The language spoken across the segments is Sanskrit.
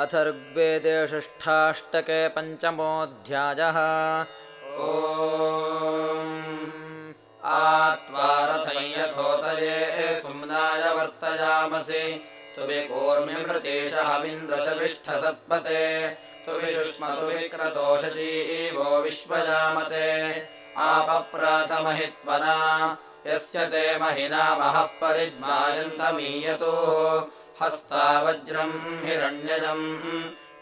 अथ ऋग्वेदे षष्ठाष्टके पञ्चमोऽध्यायः। आत्वारथयथोदये सुम्नाय वर्तयामसि। तु विकोर्म्यमृतेशहमिन्द्रशविष्ठसत्पते तु विशुष्मतु विक्रतोषजीवो विश्वजामते। आपप्राथमहित्वना। यस्य ते महिना महः परिज्मायन्तमीयतोः हस्तावज्रम् हिरण्यजम्।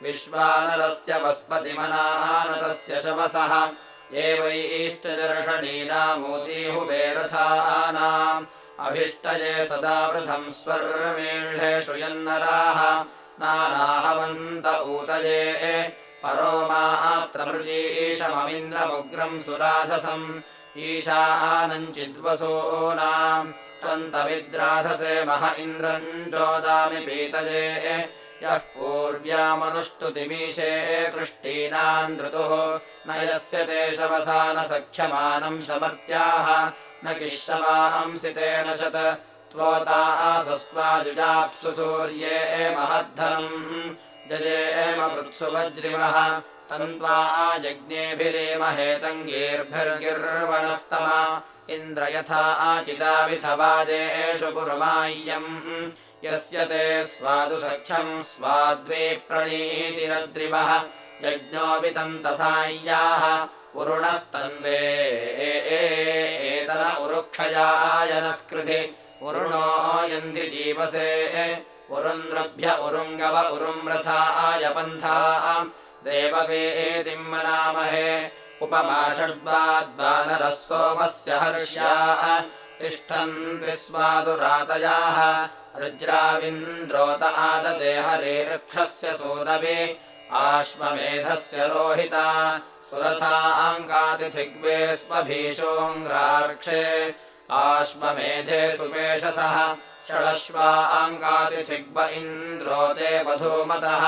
विश्वानरस्य वस्पतिमनानतस्य शवसः। एवैष्टदर्शनीनामोतीहुबेरथानाम् अभिष्टये सदा वृथम् स्वर्वेळ्ढेषु यन्नराः नानाहवन्त ऊतये परो मात्रमृजीशममिन्द्रमुग्रम् सुराधसम्। ईशानञ्चिद्वसूनाम् त्वन्तमिद्राधसे मह इन्द्रम् चोदामि पीतये यः पूर्व्यामनुष्टुतिमीशे कृष्टीनाम् धृतुः। न यस्य ते शवसा न सख्यमानम् समर्त्याः। न किशवांसितेन शत। त्वोतासस्त्वाजुजाप्सु सूर्ये महद्धनम्। जजेम वृत्सुवज्रिवः तन्त्वा यज्ञेभिरेमहेतङ्गीर्भिर्गिर्वणस्तमा इन्द्र यथा आचिदाविथवादेषु पुरमाय्यम्। यस्य ते स्वादुसख्यम् स्वाद्वे प्रणीतिरद्रिवः यज्ञोऽपि तन्तसाय्याः उरुणस्तन्वे एतन उरुक्षयायनस्कृति उरुणो यन्ति जीवसे। उरुन्द्रभ्य उरुङ्गव उरुम्रथाय पन्था देववेदिम् मनामहे उपमाषड्वाद्वानरः सोमस्य हर्ष्या तिष्ठन् विस्वादुरातयाः रुज्राविन्द्रोत आददे हरे वृक्षस्य सूनवे आश्वमेधस्य रोहिता सुरथाङ्कातिथिग्वे स्वभीषोऽङ्ग्रार्क्षे आश्वमेधे सुपेशसः षडश्वाङ्कातिथिग्व इन्द्रो ते वधूमतः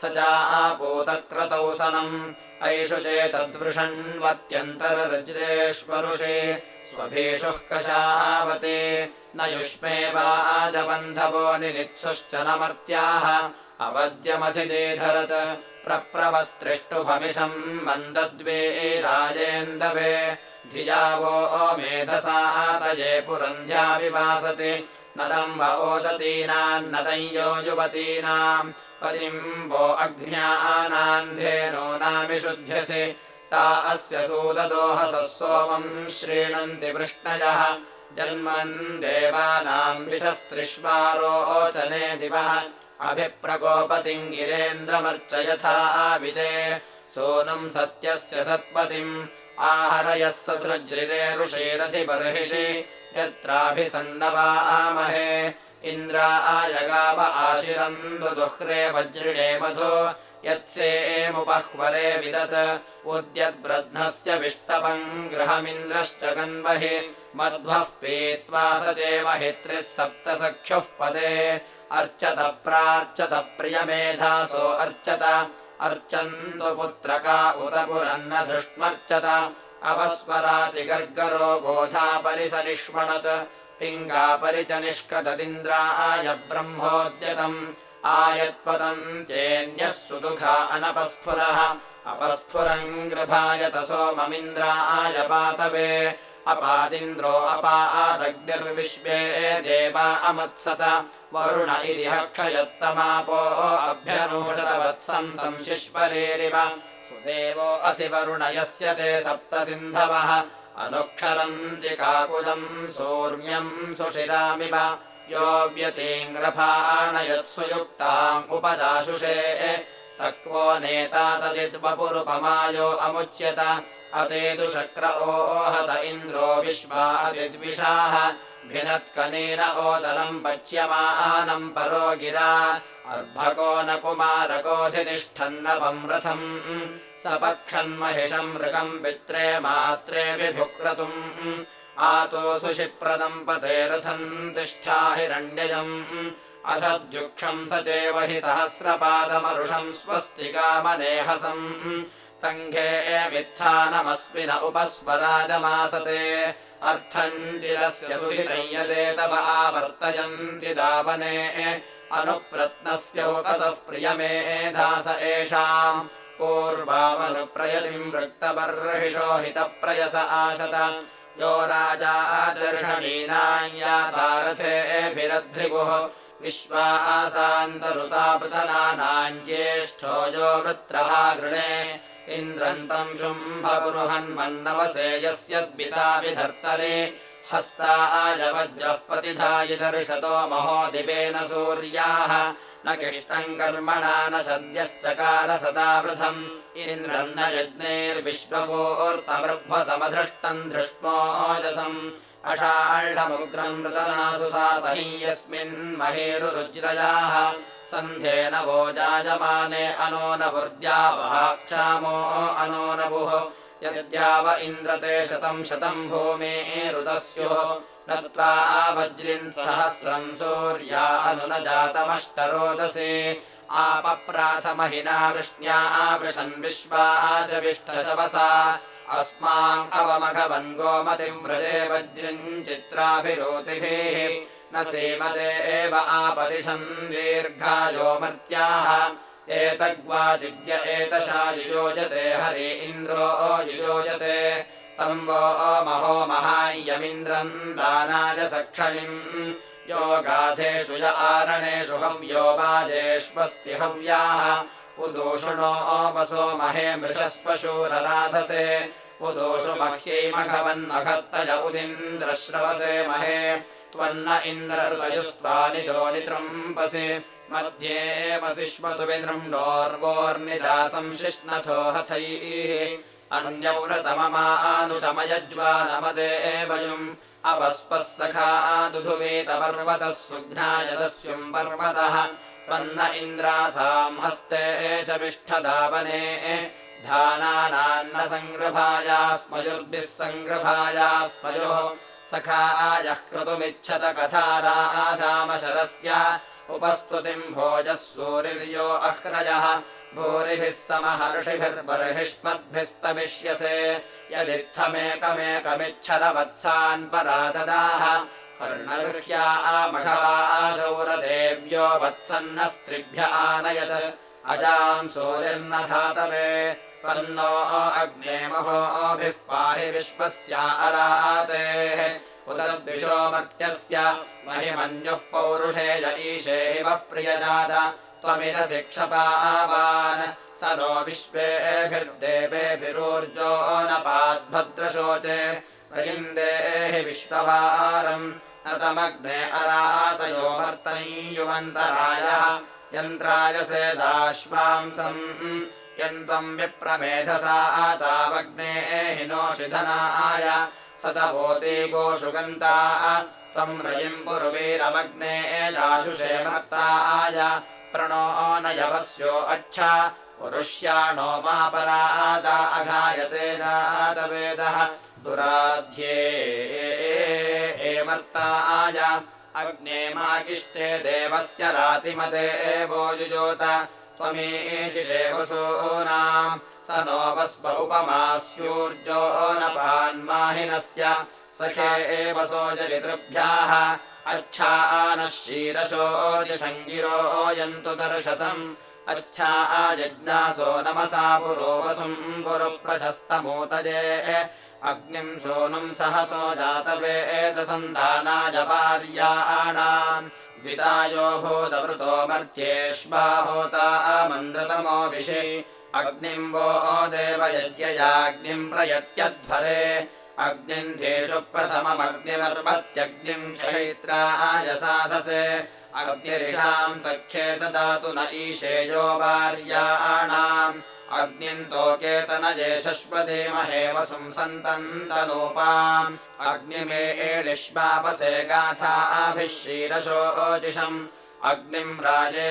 स चापूतक्रतौ सनम्। ऐषु चेतद्वृषण्वत्यन्तररज्रेष्वरुषे स्वभीषुः कशावते। न युष्मेवाजबन्धवो निनित्सुश्च न मर्त्याः। अवद्यमधिदेधरत्। प्रप्रवस्त्रिष्टुभमिषम् मन्दद्वे राजेन्दवे। धिया वो मेधसातये पुरन्ध्या विवासति नदम् व ओदतीनान्नदम् यो युवतीनाम् पतिम् वो अघ्न्यानान्धेनो नामिषुध्यसि ता अस्य सूददोहसः सोमम् श्रीणन्ति वृष्णयः जन्मन् देवानाम् विशस्त्रिष्वारोचने दिवः। अभिप्रकोपतिम् गिरेन्द्रमर्चयथा विदे सोनम् सत्यस्य सत्पतिम् आहरयः ससृज्रिरे ऋषेरधिबर्हिषि यत्राभिसन्नवामहे इन्द्रायगाव आशिरन्दु दुह्रे वज्रिणे मधु यत्सेमुपह्वरे विदत्। उद्यद्ब्रध्नस्य विष्टपम् गृहमिन्द्रश्च गन्वहि मध्वः पीत्वा स चेमहित्रिः सप्तसख्युः पदे। अर्चत प्रार्चत प्रियमेधासो अर्चत धृष्मर्चत। अपस्वरातिगर्गरो गोधा परिसरिष्वणत् पिङ्गापरि च निष्कददिन्द्राय ब्रह्मोद्यतम् आयत्पतन्त्येन्यः सुदुघा अनपस्फुरः। अपस्फुरम् गृभायत सोममिन्द्राय पातवे। अपादिन्द्रो अपादग्निर्विश्वे देवा अमत्सत। वरुण इति हक्षयत्तमापो संशिष्परेरिव। सुदेवो असि वरुणयस्य ते सप्तसिन्धवः अनुक्षरन्ति काकुदम् सौर्म्यम् सुशिरामिव यो व्यतीङ्ग्रफाणयत्सुयुक्ताम् उपदाशुषे। तक्वो नेता तदिद्वपुरुपमायो अमुच्यत। अतेदुशक्र ओहत इन्द्रो विश्वादिद्विषाः भिनत्कनेन ओदनम् पच्यमानम् परो गिरा। अर्भको न कुमारकोऽधितिष्ठन्नवम् रथम् सपक्षन्महिषम् मृगम् पित्रे मात्रे विभुक्रतुम्। आतो सुशिप्रदम् पते रथम् तिष्ठा हिरण्यजम्। अथ द्युक्षम् स चेव हि सहस्रपादमरुषम् स्वस्तिकामनेहसम् तङ्घे मित्थानमस्मि न उपस्वराजमासते। अर्थम् चिरस्य सुहितम् यदे तव आवर्तयन्ति दावने। अनुप्रत्नस्योकसः प्रियमेधास एषाम् पूर्वामनुप्रयतिम् वृक्तबर्हिषो हितप्रयस आशत। यो राजा आचर्षणीनाय्यातारथेऽभिरध्रिगुः विश्वा आसान्तरुतापृतनानाम् ज्येष्ठो यो वृत्रः गृणे। इन्द्रन्तम् शुम्भपुरुहन्मन्नवसे यस्यद्विता विधर्तरे हस्ता आजवज्रः प्रतिधायिदर्शतो महोदिपेन सूर्याः। न किष्टम् कर्मणा न सद्यश्चकार सदा वृथम्। इन्द्रम् न यज्ञैर्विश्वगोर्तमृभ्वसमधृष्टम् धृष्मोजसम् अषाढमुग्रम् मृतनासु सा सहि यस्मिन् महेरुरुज्रयाः सन्ध्येन वो जायमाने अनो न बुर्द्यावहाक्षामो अनो नभुः यद्याव इन्द्रते शतम् शतम् भूमेरुतस्युः नत्वा वज्रिन् सहस्रम् सूर्या अनु न जातमष्टरोदसे आपप्राथमहिना वृष्ण्या आवृशन् विश्वाशविष्टशवसा अस्माम् अवमघवन् गोमतिम् व्रजे वज्रिम् चित्राभिरोतिभिः। न सीमते एव आपदिशन् दीर्घायो मर्त्याः एतग्वाजिज्य एतशा युयोजते हरि इन्द्रो युयोजते तम् वो महो सक्षणिम् यो गाथेषु य आरणेषु हव्यो वाजेष्वस्ति हव्याः। उदोषुणो वसो महे मृषस्वशूरराधसे उदोषु मह्यै मघवन्मघत्तय उदिन्द्रश्रवसे महे। त्वन्न इन्द्रर्तयुस्त्वानिदो नितृम्बसि मध्ये वसिष्मतु विनृम्णोर्वोर्निदासम् शिष्णथो हथैः। अन्यव्रतममानुषमयज्वानमदे एवयुम् अपस्पः सखा दुधुवेतपर्वतः सुघ्नायदस्युम् पर्वतः। त्वन्न इन्द्रासाम् हस्ते एष विष्ठदावने धानानान्न सङ्गृभाया स्मयुर्भिः सङ्गृभाया स्मयोः सखा आयः क्रतुमिच्छत कथाराधामशरस्य उपस्तुतिम् भोजः सूरिर्यो अह्रजः। भूरिभिः समहर्षिभिर्बर्हिष्मद्भिस्तविष्यसे यदित्थमेकमेकमिच्छरवत्सान् पराददाः। कर्णगृह्या आमघवा आशौरदेव्यो वत्सन्न स्त्रिभ्य आनयत्। अजाम् सूरिर्न धातवे त्वन्नो अग्ने महोभिः पाहि विश्वस्या अरातेः उदद्विषो मर्त्यस्य महिमन्युः पौरुषे ईशेवः प्रियजात त्वमिरसि क्षपावान् स नो विश्वेभिर्देवेभिरूर्जो न पाद्भद्रशोचे प्रयिन्देहि विश्ववारम् न तमग्ने अरातयो वर्तय्युमन्तरायः यन्त्राय सेदाश्वांसम् यन्त्वम् विप्रमेधसा हिनोषिधनाय सतभूति गोषु गन्ता त्वम् रयिम् पुर्वीरमग्ने दाशुषे मर्ताय प्रणो न यवस्यो अच्छा। पुरुष्याणो मापरादा अघायते जातवेदः। दुराध्ये एमर्ताय अग्ने माकिष्टे देवस्य रातिमते एवो युजोत त्वमीशिषे वसूनाम् स नो वस्व उपमास्यूर्जो न पान्माहिनस्य सखे एव सोजरितृभ्याः अच्छा नः क्षीरशोजशङ्गिरो यन्तु दर्शतम् अच्छा आजज्ञासो नमसा पुरोवसुम् पुरुप्रशस्तमूतजे अग्निम् सोनुम् सहसो जातवेदसन्धानाय भार्याणाम् वितायो भूतवृतो मर्त्येष्बाहोता मन्द्रतमो विषे अग्निम् वो देवयज्ञयाग्निम् प्रयत्यध्वरे। अग्निम् धेषु प्रथममग्निमर्वत्यग्निम् क्षैत्राय साधसे अग्निरिषाम् सख्ये ददातु न ईशेयो भार्याणाम् अग्निम् तोकेतनजे शश्वदेमहे वसुम् सन्तन्तनूपाम् अग्निमे एलिष्मापसे गाथाभिः क्षीरशोजिषम् अग्निम् राजे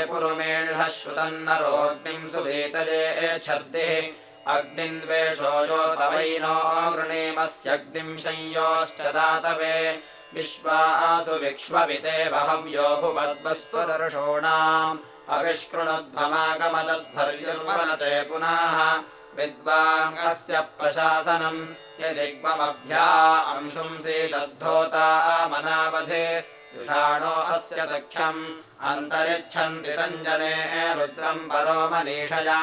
सुवीतजे छर्दिः अग्निम् द्वेषो यो तवैनो गृणीमस्यग्निम् संयोश्च दातवे। विश्वासु विक्ष्वविते बहव्यो भुवद्वस्त्वदर्शोणाम् अविष्कृणुध्वमागमदद्भर्युर्वनते पुनः। विद्वाङ्गस्य प्रशासनम् यदिग्ममभ्या अंशुंसि दद्धोता मनावधे युषाणो अस्य सख्यम् अन्तरिच्छन्ति रञ्जने रुद्रम् परो मनीषया।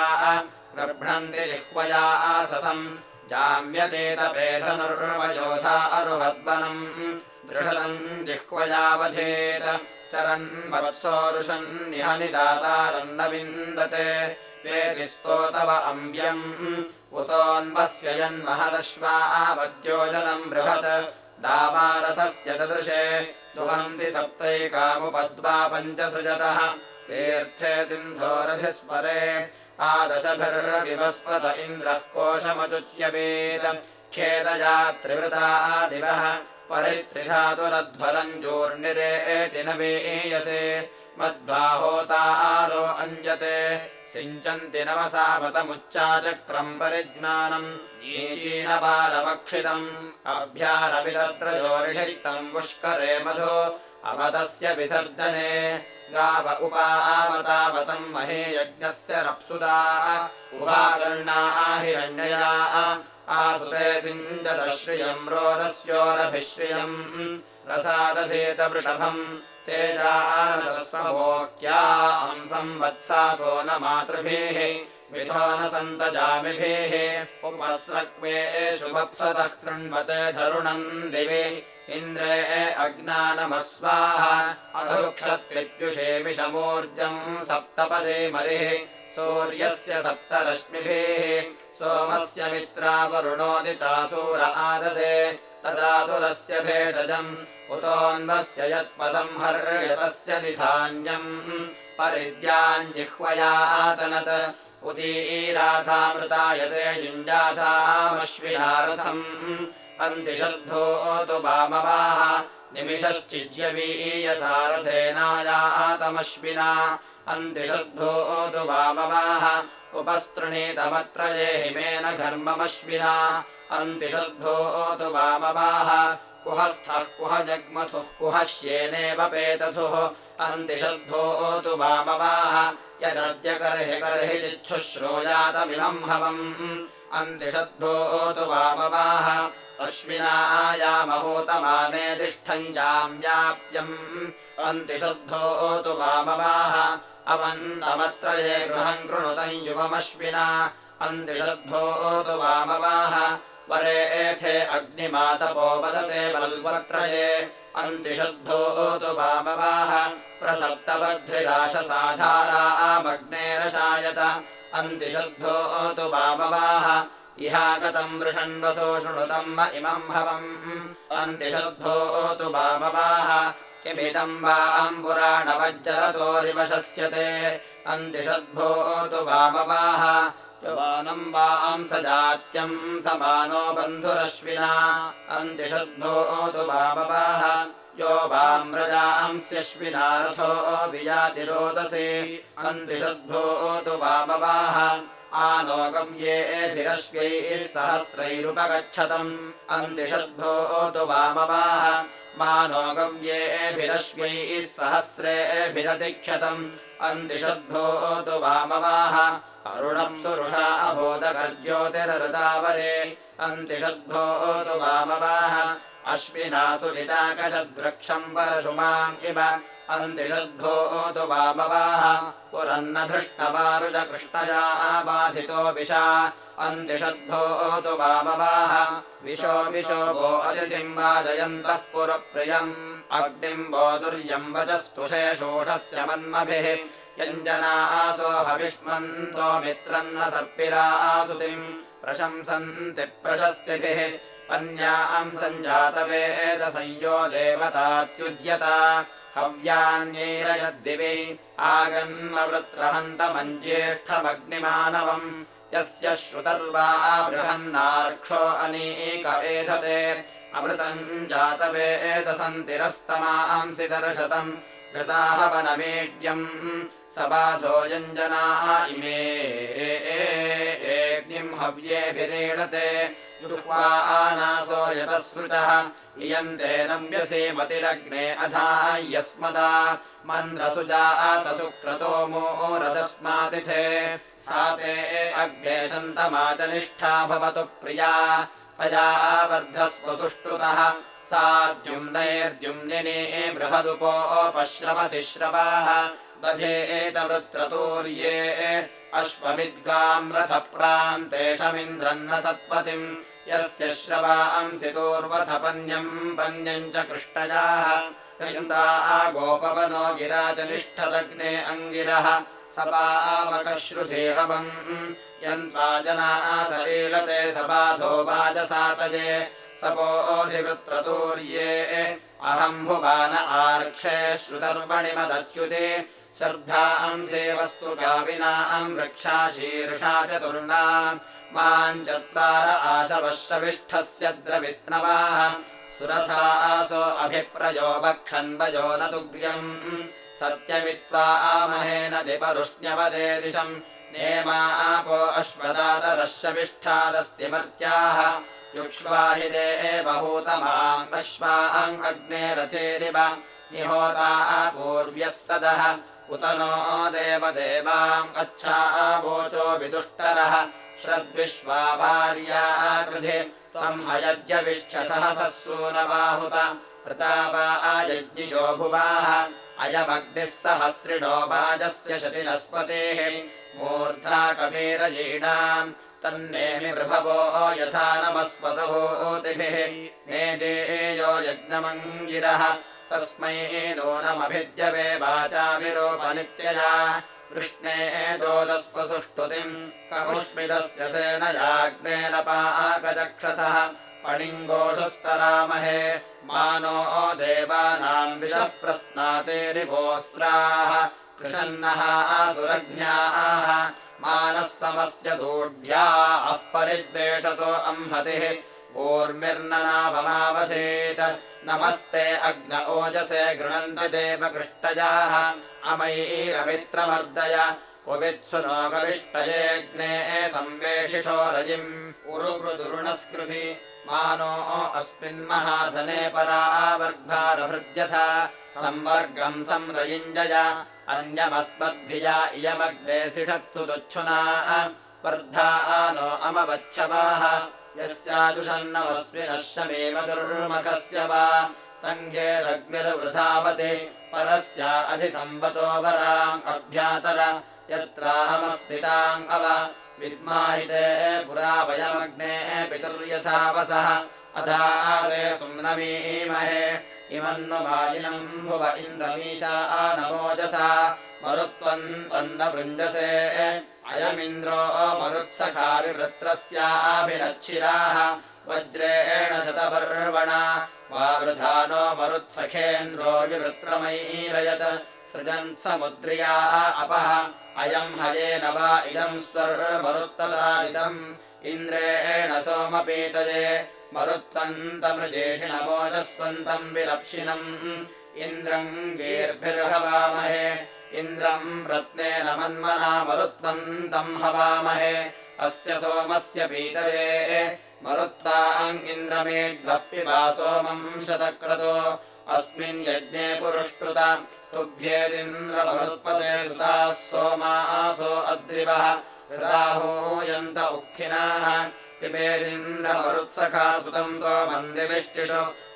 गर्भ्णन्ति जिह्वया आससम् जाम्यतेतपेधनुर्वयोधा अरुहद्वनम्। दृढतम् जिह्वयावधेत चरन् वत्सोरुषन्निहनिदातारन्न विन्दते। वेदिस्तोतव अम्ब्यम्। उतोऽन्वस्य यन्महदश्वावद्योजनम् बृहत्। दावारथस्य ददृशे दुहन्ति सप्तैकामुपद्वा पञ्चसृजतः। तीर्थे सिन्धोरधिस्मरे आदशभिर्विवस्वत इन्द्रः कोशमचुच्यवेद खेदया त्रिवृता दिवः परित्रिधातुरध्वरम् चूर्णिरेति न वेयसे। मध्वाहोतारो अञ्जते सिञ्चन्ति नवसावतमुच्चाचक्रम् परिज्ञानम्। नीचीनपालमक्षितम्। अभ्यारवितत्र जोरिषिक्तम् पुष्करे मधु अवतस्य विसर्जने। गाव उपावतावतम् महे यज्ञस्य रप्सुदा। उपाकर्णा हिरण्यया आसुते सिञ्चतश्रियम् रोदस्योरभिश्रियम् रसादधेतवृषभम् तेजानदस्वोक्या संवत्सासो न मातृभिः मिथो न सन्तजामिभिः। उपस्रक्वे शुभप्सतः कृण्वते धरुणम् दिवि इन्द्रे अज्ञानमस्वाः अधुक्षत्विप्युषे विषमूर्जम् सप्तपदे मरिः। सूर्यस्य सप्तरश्मिभिः सोमस्य मित्रावरुणोदितासूर आददे तदातुरस्य भेषजम् उतोऽन्वस्य यत्पदम् हर्यतस्य निधान्यम्। परिद्याञ्जिह्वयातनत् उदीराथामृतायते युञ्जाथामश्विनारथम् अन्तिषद्धोतु वामवाः निमिषश्चिज्यवीयसारथेनायातमश्विना अन्तिषद्धोतु वामवाः। उपस्तृणीतमत्र ये हिमेन घर्ममश्विना अन्तिषद्धोतु वामवाः। कुहस्थः कुह जग्मथुः कुहश्येनेव पेतथुः। अन्तिषद्धोतु वामवाः। यदद्य कर्हि कर्हि हवम्। अन्तिषद्धोतु वामवाः। अश्विनायामहूतमाने तिष्ठम् याम्याप्यम् अन्तिषद्धोतु वामवाः। अवन्तमत्र ये गृहम् कृणुतम् युवमश्विना अन्तिषद्धोतु वामवाः वरे एथे अग्निमातपो वदते बल्वत्रये। अन्तिषद्धोतु वामवाः प्रसप्तबद्ध्रिराशसाधारामग्नेरशायत अन्तिषद्धोतु वामवाः इहागतम् वृषण्वसो शृणुतम् इमम् हवम्। अन्तिषद्धोतु वामवाः किमिदम् वा अम्पुराणवज्जरतोरिवशस्यते अन्तिषद्भोतु वामवाः समानम् वाम् स जात्यम् समानो बन्धुरश्विना। अन्तिषद्भोतु वामवाः यो वाम्रजांस्यश्विना रथो विजातिरोदसे। अन्तिषद्भोतु वामवाः आनो गव्येभिरश्वैः सहस्रैरुपगच्छतम्। अन्तिषद्भोतु वामवाः मानो गव्येभिरश्वैः सहस्रेभिरतिक्षतम् अन्तिषद्भोतु वामवाः अरुणम् सुरुषा अभोदगर्ज्योतिरृतावरे अन्तिषद्भोतु वामवाः अश्विनासु विताकशद्वृक्षम् परशुमाम् इव। अन्तिषद्भोतु वामवाः पुरन्न धृष्टवारुजकृष्णया बाधितो विशा। अन्तिषद्भोतु वामवाः विशो विशो वो अतिथिम् वाजयन्तः पुरप्रियम्। अग्निम् वो दुर्यम् वचस्तुषे शोषस्य मन्मभिः यञ्जना आसो हविष्मन्तो मित्रन्न सर्पिरा आसुतिम् प्रशंसन्ति प्रशस्तिभिः अन्याम् सञ्जातवेद संयो देवतात्युज्यता हव्यान्यैरयद्दिवि आगन्मवृत्रहन्तमञ्ज्येष्ठमग्निमानवम् यस्य श्रुतर्वा बृहन्नार्क्षो अनीक एधते। अमृतम् जातवेदसन्तिरस्तमांसि दर्शतम्। घृताहवनमेड्यम् स इमे। एग्निम् हव्येभिरीडते जुह्वा आनासो यतः सृजः इयन्ते नव्यसे मतिरग्ने अधा यस्मदा। मन्द्रसुजातसुक्रतो मोरदस्मातिथे सा ते अग्ने शन्तमाचनिष्ठा भवतु प्रिया। तया वर्धस्व सुष्टुतः। सा द्युम्नैर्द्युम्निनी बृहदुपोपश्रवसि श्रवाः दधे एतवृत्रतूर्ये अश्वमिद्गाम् रथप्रान्तेषमिन्द्रन्न सत्पतिम्। यस्य श्रवांसि तूर्वथपन्यम् पन्यम् च कृष्टजाः गोपवनो गिराजनिष्ठदग्ने अङ्गिरः। सपावकश्रुधेहवम् यन्त्वा जनाः स ईलते सपाधो वाजसातजे सपोधिवृत्रतूर्ये अहम् भुवान आर्क्षे श्रुतर्वणिमदच्युते श्रद्धांसे वस्तु काविनाम् रक्षा शीर्षा चतुर्णाम् माम् चत्वार आशवश्रविष्ठस्य द्रवित्नवाः सुरथा आसो अभिप्रयो वक्षन्वयो न तुग्र्यम् सत्यमित्वा आहेन दिपरुष्ण्यवदे दिशम् नेमा आपो अश्वदातरश्रविष्ठादस्ति मर्त्याः युक्ष्वा हि दे बहूतमाम् अश्वाम् अग्ने रचेरिव निहोता पूर्व्यः सदः उत नो देवदेवाम् अच्छा वोचो विदुष्टरः श्रद्विश्वा भार्या कृधि। त्वम् हयज्यविष्ठसहसः सूनबाहुत प्रतापा आयज्ञियो भुवाः। अयमग्निः सहस्रिणो वाजस्य शतिनस्पतेः मूर्धा कबीरजीणाम् तन्नेमि प्रभवो यथा नमस्वसहोतिभिः। नेदेयो यज्ञमङ्गिरः तस्मै कृष्णे जोदस्वसुष्टुतिम् कमुष्मिदस्य सेनयाग्नेरपाकचक्षसः पणिङ्गोषस्तरामहे मानो देवानाम् विषः प्रस्नातेरिभोस्राः कृषन्नः आसुरज्ञाः। मानः समस्य दूढ्या। अः परिद्वेषसो अम्हतिः ऊर्मिर्ननाभमावधेत नमस्ते अग्न ओजसे गृणन्ति देवकृष्टजाः। अमयीरमित्रमर्दय। कुवित्सु नो कविष्टयेऽग्ने संवेशिषो रजिम्। उरुकृदुरुणस्कृति मानो अस्मिन्महाधने परावर्ग्भारभृद्यथा संवर्गम् संरयुञ्जय। अन्यमस्मद्भिजा इयमग्ने सिषक्तु दुच्छुना। वर्धा नो अमवच्छवाः यस्यादुषन्नमस्मिनः शमेव दुर्मखस्य वा। तङ्घेरग्निर्वृधावते परस्या अधिसम्बतो वराम् अभ्यातर। यस्त्राहमस्मिताम् अव विद्माहिते पुरा वयमग्ने पितुर्यथावसः। अधारे सुम्नमीमहे इमन्नु वाजिनम् भुव इन्द्रमीशा नमोजसा मरुत्वम् तन्न वृञ्जसे अयमिन्द्रो मरुत्सखाविवृत्रस्याभिरच्छिराः वज्रेण शतपर्वणा वा वृधानो मरुत्सखेन्द्रो विवृत्रमयीरयत् सृजन् समुद्रिया अपः अयम् हयेन वा इदम् स्वर्मरुत्तराजितम् इन्द्रेण सोमपीतये मरुत्वन्तमृजेषिणमोजस्वन्तम् विरप्शिनम् इन्द्रम् गीर्भिर्हवामहे इन्द्रम् रत्नेन मन्मना मरुत्वन्तम् हवामहे। अस्य सोमस्य पीतये मरुत्वाम् इन्द्रमेध्वः पिबा सोमम् शतक्रतो। अस्मिन् यज्ञे पुरुष्टुत तुभ्येदिन्द्रमरुत्पदे सुताः सोमासो अद्रिवः। हृदाहूयन्त उक्थिनाः। पिबेदिन्द्रमरुत्सखा सुतम्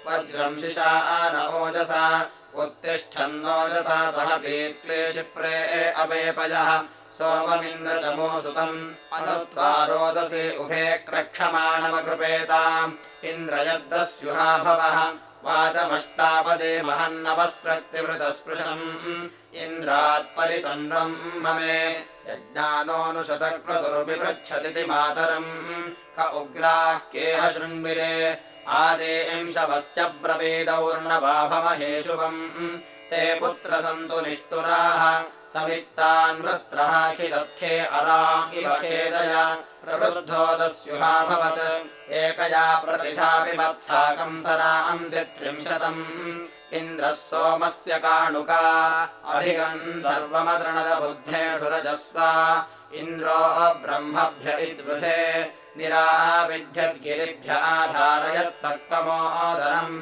वज्रम् शिशा न ओजसा उत्तिष्ठन्नोजसा सह पीत्वे क्षिप्रे अवेपयः सोममिन्द्रचमो सुतम् अनुत्वा रोदसे उभे क्रक्षमाणमकृपेताम् इन्द्रयद्दस्युहा भवः। वाचमष्टापदे महन्नवस्रक्तिवृतस्पृशम्। इन्द्रात्परितन्वम् ममे। यज्ञानोऽनुशतक्रतुर्विपृच्छदिति मातरम्। क उग्राः केह शृण्विरे आदेंशवस्य ब्रवीदौर्णवाभमहेशुवम् ते पुत्र सन्तु निष्ठुराः समित्तान् वृत्रः खिदत्खे अराम् इव खेदय। प्रवृद्धोदस्युहाभवत् एकया प्रतिधापि मत्साकम् सरांसि त्रिंशतम् इन्द्रः सोमस्य काणुका अभिगन्धर्वमदृणदबुद्धेषु रजस्वा इन्द्रो ब्रह्मभ्य इद्वृधे निराविध्यद्गिरिभ्य आधारयत्पक्वमोदरम्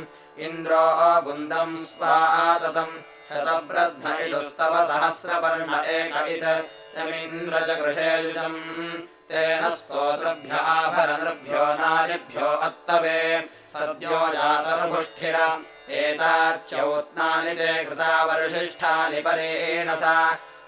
इन्द्रो बुन्दम् स्वाततम् शतब्रद्धनिषुस्तव सहस्रवर्ण एक इत्। यमिन्द्र च कृषेयुजम् तेन स्तोत्रभ्य आभरनृभ्यो नारिभ्यो अत्तवे। सद्यो जातर्भुष्ठिर। एताच्यौत्नानि ते कृता वर्षिष्ठानि परेण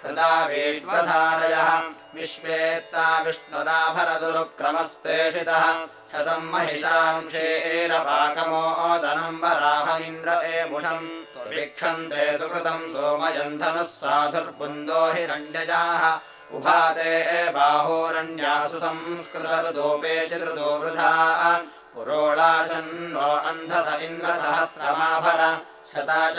वेड्वधारयः। विश्वेत्ता विष्णुराभरदुरुक्रमस्पेषितः शतम् महिषाङ्क्षेरपाकमोदनम् वराह इन्द्र एमुषम् वीक्षन्ते सुकृतम् सोमयन्धनुः साधुर्बुन्दो हिरण्यजाः। उभाते बाहोरण्यासु संस्कृतऋतोपेशितृतो वृथा पुरोळाशन्नो अन्धस इन्द्रसहस्रमाभर शता च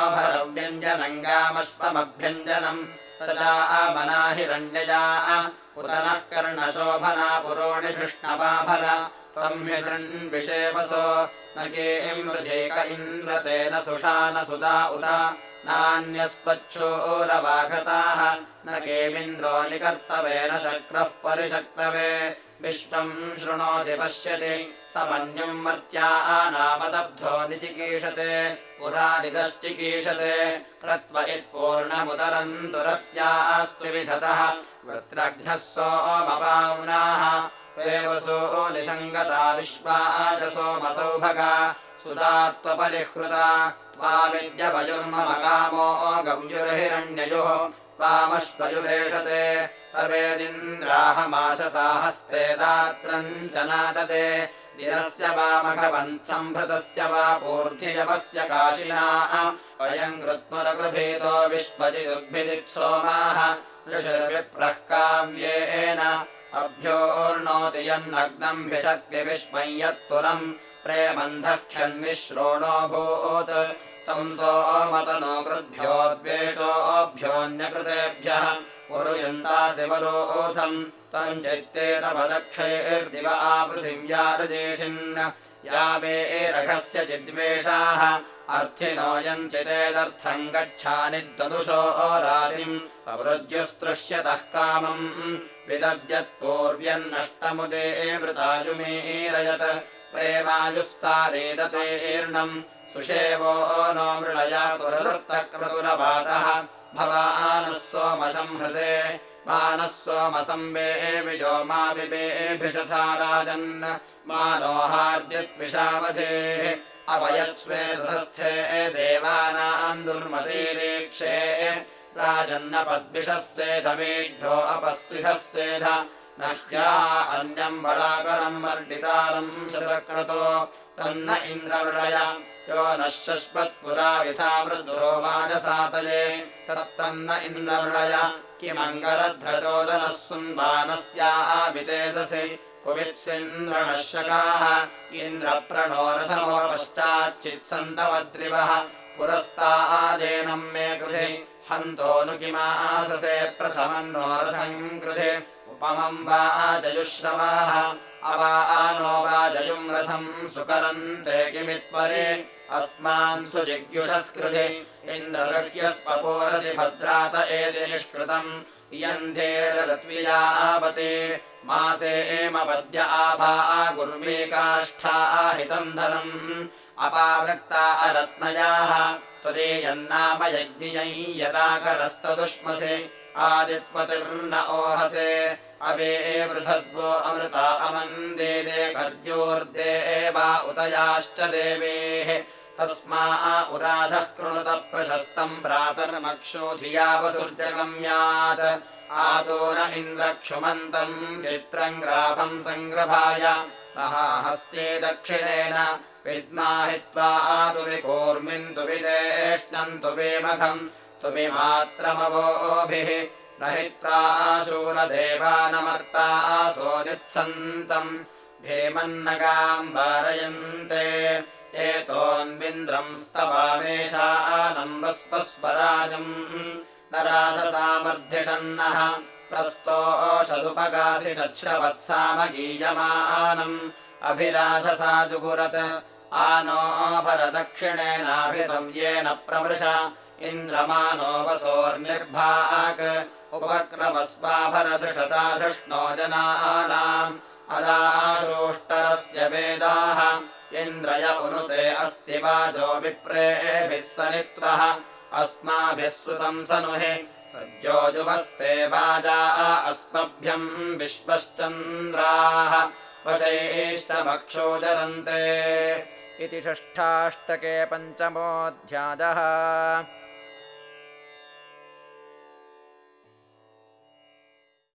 अभरव्यञ्जनङ्गामश्वमभ्यञ्जनम्। सदा मना हिरण्यजा उत नः कर्णशोभना पुरोणि कृष्णपाभर त्वम् ह्यशृण्विषेवसो न के इमृधेक इन्द्रतेन सुषा न सुधा उत। नान्यस्त्वच्छोरवाघताः न केमिन्द्रो निकर्तवेन शक्रः परिशक्तवे विश्वम् शृणोति पश्यति। स मन्यम् मर्त्या नामदब्धो निचिकीषते। पुरा निदश्चिकीषते क्रत्व इत्पूर्णमुदरम् दुरस्यास्तु विधतः। वृत्रघ्नः सोमपाम्नाः देवसो निसङ्गता विश्वाजसोमसौभगा सुधा त्वपरिहृता। त्वामिद्यपयुर्ममकामो गव्युर्हिरण्ययोः त्वामश्वयुरेषते तवेदिन्द्राहमाशसाहस्ते दात्रम् च नादते। दिनस्य वा मघवन्सम्भृतस्य वा पूर्ध्ययवस्य काशिना। अयम् कृत्वरगृभीतो विश्वजिदुद्भिदिक्सोमाः ऋषिर्विप्रः काव्येन अभ्योर्णोति यन्नग्नम् तम् सोमतनो कृद्भ्यो द्वेषोऽभ्योऽन्यकृतेभ्यः कुरुयन्तासि वरोधम् त्वम् चित्तेन आपृथिव्यारुदेशिन् या मे रघस्य चिद्वेषाः। अर्थिनो यञ्चितेदर्थम् गच्छानि द्वदुषो रातिम् अवृज्युस्तृश्यतः कामम्। विदद्यत्पूर्व्यन्नष्टमुदे मृतायुमीरयत्। प्रेमायुस्तारेदतेर्णम् सुषेवो नो मृळया पुरदृत्तक्रतुरपातः भवानः सोमसंहृते मानः सोमसम्बे विजो मा विबेभिषथा राजन् मानोहार्द्यत्विषावधेः अवयत्स्वे सधस्थे देवानाम् दुर्मतीरीक्षे राजन्नपद्विषः सेधमेढ्यो अपस्विधः सेध न ह्या अन्यम् बलाकरम् वर्णितारम् शतक्रतो तन्न इन्द्रमृळय यो नः शश्वत्पुरा वाजसातये सत्तन्न इन्द्रमृळय किमङ्गरध्रचोदनः सुन्वानस्यावितेदसि कुवित्सिन्द्रणः शकाः इन्द्रप्रणोरथमो पश्चाच्चित्सन्तवद्रिवः पुरस्तादेनम् मे कृधि हन्तोऽनु किमाससे प्रथमम् नोरथम् कृधि। उपमम् वा जयुश्रवाः अवा नो वा जयुम् रथम् सुकरन्ते किमित्परे? अस्मान् सुजिग्युषस्कृधि इन्द्रगह्यस्पपोरसि भद्रात एति निष्कृतम्। यन्धेरत्वियावते मासे एमपद्य आभा गुर्वी काष्ठाहितम् धनम्। अपावृक्ता अरत्नयाः। त्वरीयन्नाम यज्ञियै यदाकरस्तदुष्मसे। आदित्वतिर्न ओहसे अवे वृधद्वो अमृता अमन्देदे कर्द्योर्दे वा उतयाश्च देवेः। तस्मा उराधः कृणुत प्रशस्तम् प्रातर्मक्षोधियावसुर्जगम्यात् आदो न इन्द्रक्षुमन्तम् चित्रम् ग्राभम् सङ्ग्रभाय। महाहस्ते दक्षिणेन विद्माहित्वा आदुविकूर्मिन्तु विदेष्णन्तु विमघम् तु विमात्रमवोभिः न हित्वा शूरदेवानमर्ता सोदित्सन्तम् भीमन्नगाम् वारयन्ते वस्वस्वराजम् न राधसामर्धिषन्नः प्रस्तोषदुपगासि शच्छ्रवत्सामगीयमानम् अभिराधसा जुगुरत् आनो परदक्षिणेनाभिसव्येन प्रमृश इन्द्रमानो वसोर्निर्भाक् उपक्रमस्वाभरधृषता धृष्णो जनानाम् अदाशोष्टरस्य वेदाः। इन्द्रय उनुते अस्ति वाजो विप्रेभिः सनित्वः। अस्माभिः सुतम् सनुहि। सज्जोजुवस्ते वाजा अस्मभ्यम् विश्वश्चन्द्राः। वशैष्टमक्षोदरन्ते इति षष्ठाष्टके पञ्चमोऽध्यायः